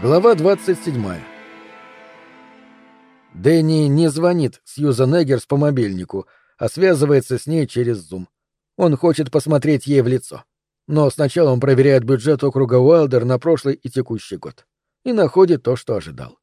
Глава 27. Дэнни не звонит Сьюзан Эггерс по мобильнику, а связывается с ней через Zoom. Он хочет посмотреть ей в лицо. Но сначала он проверяет бюджет округа Уайлдер на прошлый и текущий год. И находит то, что ожидал.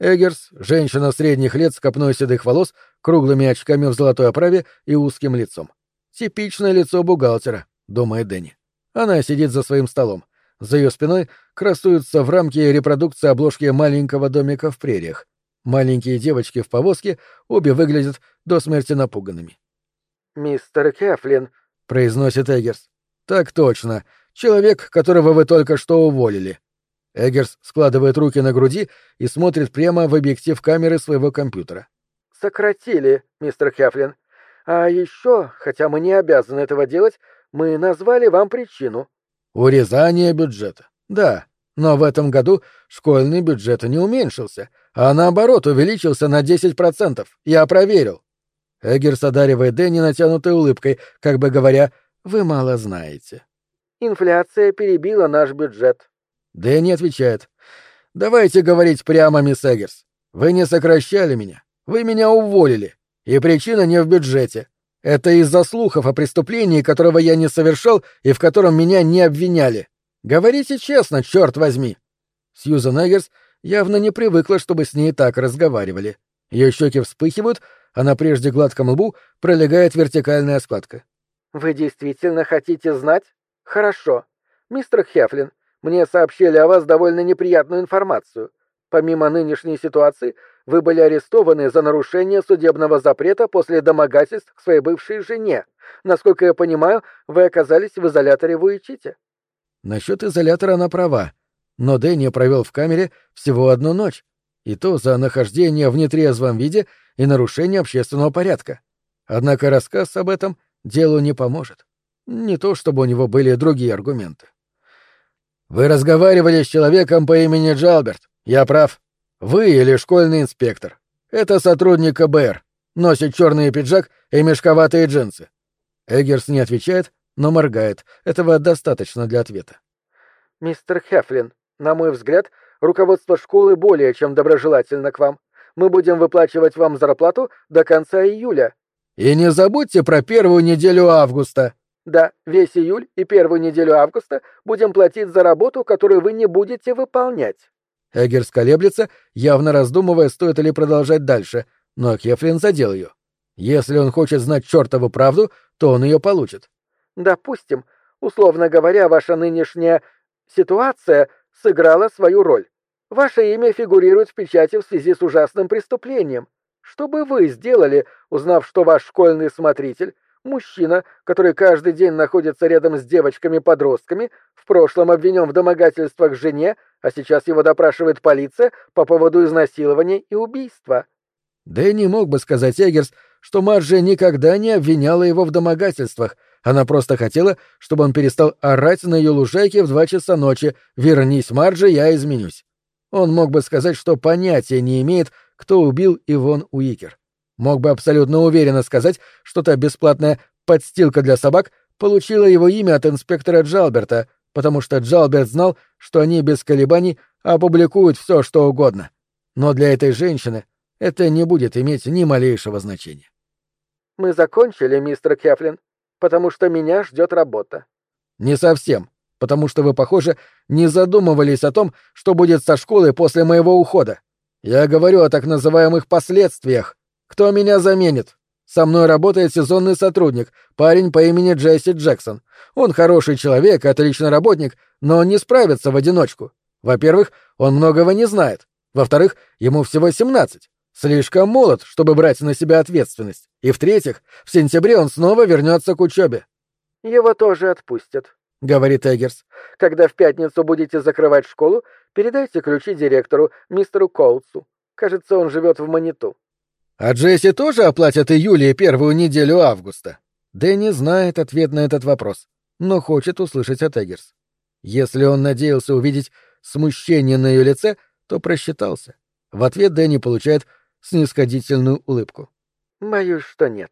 Эггерс — женщина средних лет с копной седых волос, круглыми очками в золотой оправе и узким лицом. Типичное лицо бухгалтера, думает Дэнни. Она сидит за своим столом. За ее спиной красуются в рамке репродукции обложки маленького домика в прериях. Маленькие девочки в повозке обе выглядят до смерти напуганными. «Мистер Кефлин», — произносит Эггерс. «Так точно. Человек, которого вы только что уволили». Эггерс складывает руки на груди и смотрит прямо в объектив камеры своего компьютера. «Сократили, мистер Кефлин. А еще, хотя мы не обязаны этого делать, мы назвали вам причину. Урезание бюджета. Да, но в этом году школьный бюджет не уменьшился, а наоборот увеличился на 10%. Я проверил. Эггерс одаривает Дэнни натянутой улыбкой, как бы говоря, «Вы мало знаете». «Инфляция перебила наш бюджет». Дэнни отвечает, «Давайте говорить прямо, мисс Эггерс. Вы не сокращали меня. Вы меня уволили. И причина не в бюджете. Это из-за слухов о преступлении, которого я не совершал и в котором меня не обвиняли. Говорите честно, черт возьми. Сьюзан Эггерс явно не привыкла, чтобы с ней так разговаривали. Ее щеки вспыхивают, а на прежде гладком лбу пролегает вертикальная складка. «Вы действительно хотите знать? Хорошо. Мистер Хефлин, мне сообщили о вас довольно неприятную информацию. Помимо нынешней ситуации, вы были арестованы за нарушение судебного запрета после домогательств к своей бывшей жене. Насколько я понимаю, вы оказались в изоляторе в Уичите. Насчет изолятора она права. Но Дэнни провел в камере всего одну ночь. И то за нахождение в нетрезвом виде и нарушение общественного порядка. Однако рассказ об этом делу не поможет. Не то, чтобы у него были другие аргументы. «Вы разговаривали с человеком по имени Джалберт. Я прав?» Вы или школьный инспектор. Это сотрудник КБР. Носит черный пиджак и мешковатые джинсы. Эггерс не отвечает, но моргает. Этого достаточно для ответа. Мистер Хефлин, на мой взгляд, руководство школы более чем доброжелательно к вам. Мы будем выплачивать вам зарплату до конца июля. И не забудьте про первую неделю августа. Да, весь июль и первую неделю августа будем платить за работу, которую вы не будете выполнять. Эггерс колеблется, явно раздумывая, стоит ли продолжать дальше, но Хефлин задел ее. Если он хочет знать чертову правду, то он ее получит. Допустим, условно говоря, ваша нынешняя ситуация сыграла свою роль. Ваше имя фигурирует в печати в связи с ужасным преступлением. Что бы вы сделали, узнав, что ваш школьный смотритель Мужчина, который каждый день находится рядом с девочками-подростками, в прошлом обвинен в домогательствах жене, а сейчас его допрашивает полиция по поводу изнасилования и убийства. Да и не мог бы сказать Эггерс, что Марджи никогда не обвиняла его в домогательствах. Она просто хотела, чтобы он перестал орать на ее лужайке в два часа ночи «Вернись, Марджи, я изменюсь». Он мог бы сказать, что понятия не имеет, кто убил Ивон Уикер. Мог бы абсолютно уверенно сказать, что та бесплатная подстилка для собак получила его имя от инспектора Джалберта, потому что Джалберт знал, что они без колебаний опубликуют все, что угодно. Но для этой женщины это не будет иметь ни малейшего значения. «Мы закончили, мистер Кефлин, потому что меня ждет работа». «Не совсем, потому что вы, похоже, не задумывались о том, что будет со школой после моего ухода. Я говорю о так называемых последствиях. Кто меня заменит? Со мной работает сезонный сотрудник, парень по имени Джесси Джексон. Он хороший человек, отличный работник, но он не справится в одиночку. Во-первых, он многого не знает. Во-вторых, ему всего 17. Слишком молод, чтобы брать на себя ответственность. И в-третьих, в сентябре он снова вернется к учебе. Его тоже отпустят, говорит Эггерс. Когда в пятницу будете закрывать школу, передайте ключи директору, мистеру Коутсу. Кажется, он живет в Маниту. А Джесси тоже оплатят июля первую неделю августа? Дэнни знает ответ на этот вопрос, но хочет услышать от Эггерс. Если он надеялся увидеть смущение на ее лице, то просчитался. В ответ Дэнни получает снисходительную улыбку. «Боюсь, что нет».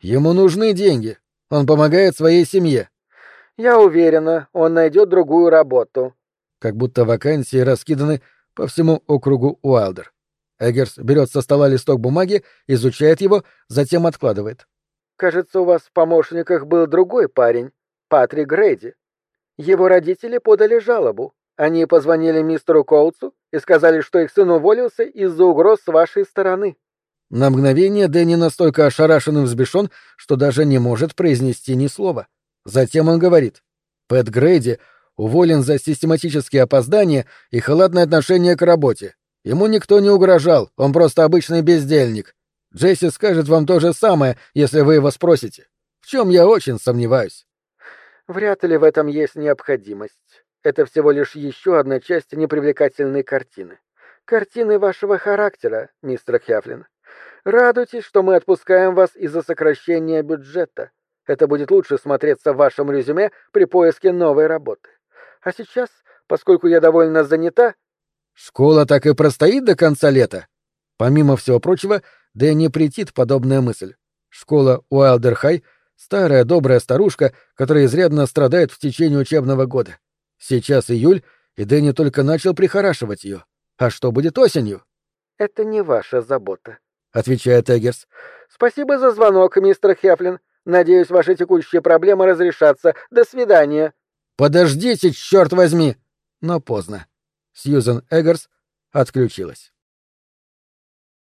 «Ему нужны деньги. Он помогает своей семье». «Я уверена, он найдет другую работу». как будто вакансии раскиданы по всему округу Уайлдер. Эггерс берет со стола листок бумаги, изучает его, затем откладывает. «Кажется, у вас в помощниках был другой парень, Патрик Грейди. Его родители подали жалобу. Они позвонили мистеру Коутсу и сказали, что их сын уволился из-за угроз с вашей стороны». На мгновение Дэнни настолько ошарашен и взбешен, что даже не может произнести ни слова. Затем он говорит. Пэт Грейди уволен за систематические опоздания и халатное отношение к работе. Ему никто не угрожал, он просто обычный бездельник. Джесси скажет вам то же самое, если вы его спросите. В чем я очень сомневаюсь. Вряд ли в этом есть необходимость. Это всего лишь еще одна часть непривлекательной картины. Картины вашего характера, мистер Хефлин. Радуйтесь, что мы отпускаем вас из-за сокращения бюджета. Это будет лучше смотреться в вашем резюме при поиске новой работы. А сейчас, поскольку я довольно занята... Школа так и простоит до конца лета. Помимо всего прочего, Дэнни претит подобная мысль. Школа Уайлдер-Хай — старая добрая старушка, которая изрядно страдает в течение учебного года. Сейчас июль, и Дэнни только начал прихорашивать ее. А что будет осенью? — Это не ваша забота, — отвечает Эггерс. — Спасибо за звонок, мистер Хефлин. Надеюсь, ваши текущие проблемы разрешатся. До свидания. Подождите, черт возьми! Но поздно. Сьюзен Эггерс отключилась.